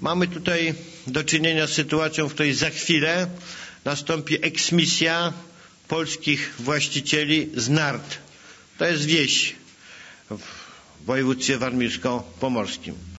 Mamy tutaj do czynienia z sytuacją, w której za chwilę nastąpi eksmisja polskich właścicieli z Nart. To jest wieś w województwie warmińsko-pomorskim.